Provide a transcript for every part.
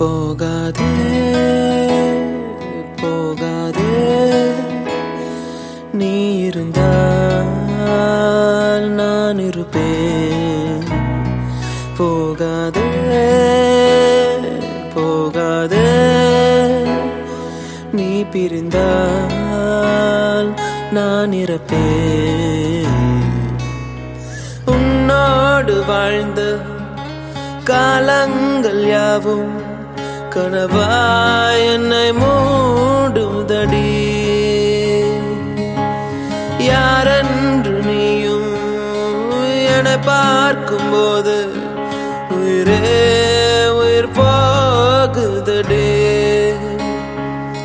போகாதே போகாதே. நீ இருந்தால் நான் இருப்பேன். போகாதே போகாதே. நீ பிரிந்தால் நான் இருப்பேன் உன்னோடு வாழ்ந்த காலங்கள் யாவும் கனவாய் என்னை மூடுதடி யாரென்று நீயும் என பார்க்கும் போது உயிரே உயிர் போகுதடி.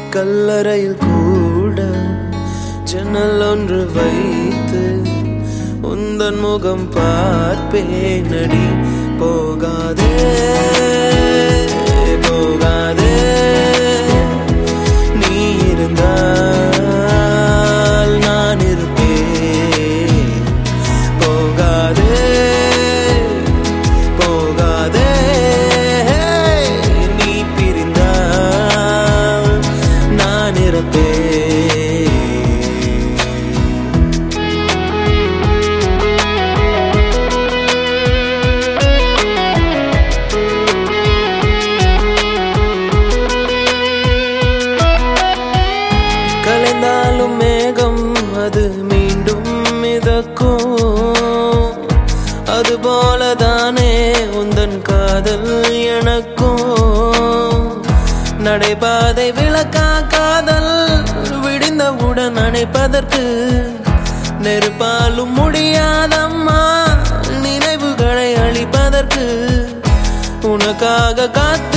கல்லறையில் கூட ஜன்னல் ஒன்று வைத்து உந்தன் முகம் பார்ப்பேனடி. போகாதே. போகாதே நீ மீண்டும் மிதக்கும். அதுபோலதானே உந்தன் காதல் எனக்கும். நடைபாதை விளக்கா காதல் விடிந்தவுடன் அணைப்பதற்கு நெருப்பாலும் முடியாதம்மா நினைவுகளை அழிப்பதற்கு உனக்காக காத்து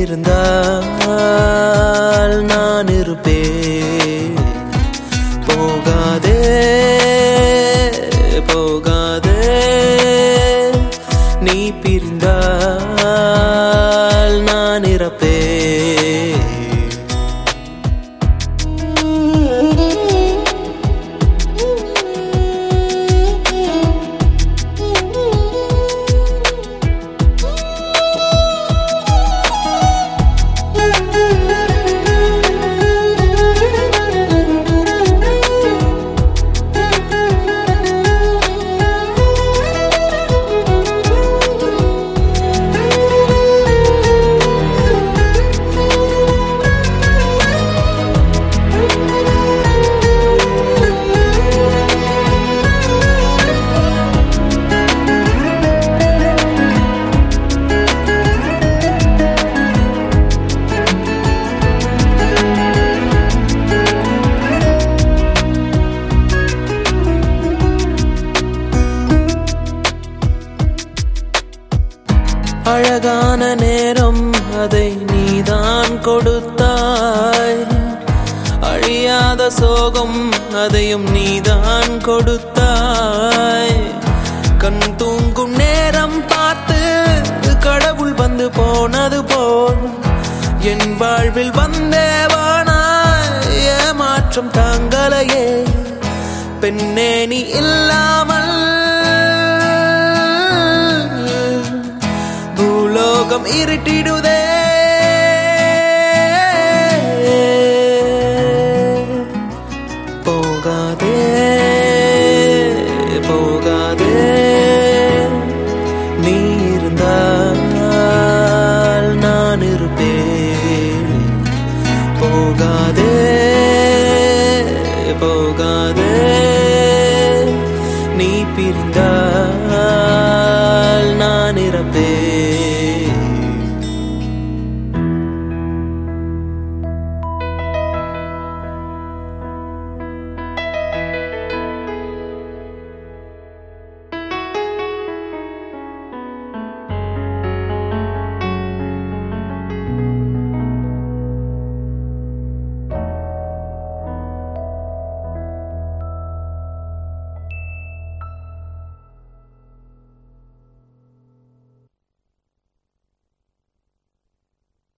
இருந்தா அழகான நேரம் அதை நீதான் கொடுத்தாய். அழியாத சோகம் அதையும் நீதான் கொடுத்தாய். கண் தூங்கும் நேரம் பார்த்து கடவுள் வந்து போனது போல். என் வாழ்வில் வந்தேவானா ஏமாற்றம் தாங்களையே பெண்ணே நீ இல்லாமல் முகம் இருட்டிடுதே. போகாதே போகாதே.